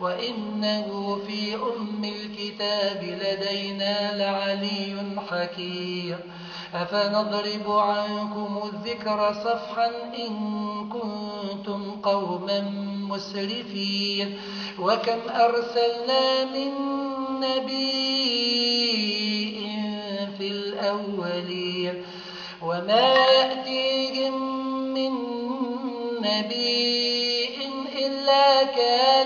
وإنه في أم الكتاب لدينا لعلي حكيم أفنضرب عنكم الذكر صفحا إن كنتم قوما مسرفين وكم أرسلنا من نبي في الأولين وما يأتيهم من نبي إلا به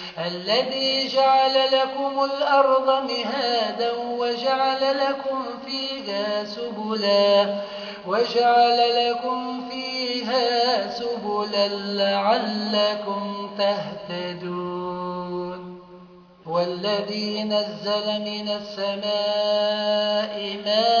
الذي جعل لكم الأرض مهادا وجعل لكم فيها سبلا وجعل لكم فيها سبلا لعلكم تهتدون. والذي نزل من السماء ماء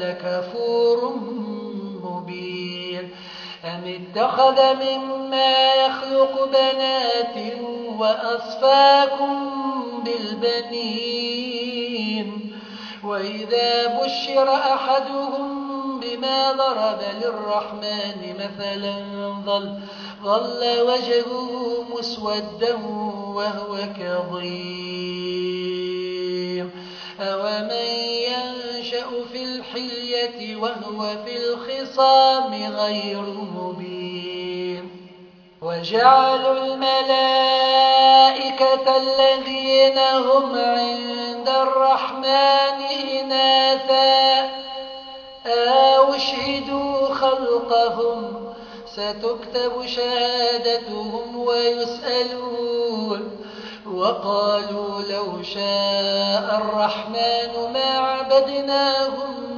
لكفور مبين. أم اتخذ مما يخلق بنات وأصفاكم بالبنين؟ وإذا بشر أحدهم بما ضرب للرحمن مثلا ظل, ظل وجهه مسودا وهو كظيم. أومن الحلية وهو في الخصام غير مبين. وجعلوا الملائكة الذين هم عند الرحمن إناثا. أشهدوا خلقهم؟ ستكتب شهادتهم ويسألون. وقالوا لو شاء الرحمن ما عبدناهم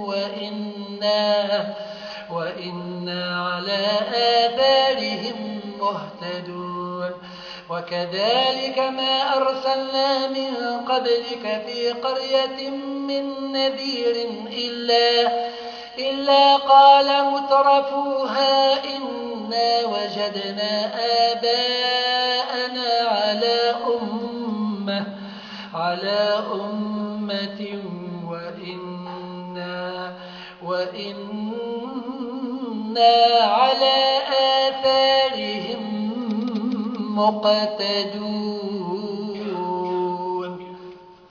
مهتدون وكذلك ما أرسلنا من قبلك في قرية من نذير إلا, إلا قال مترفوها إنا وجدنا آباءنا على أمة, على أمة وإنا, وإنا على مقتدون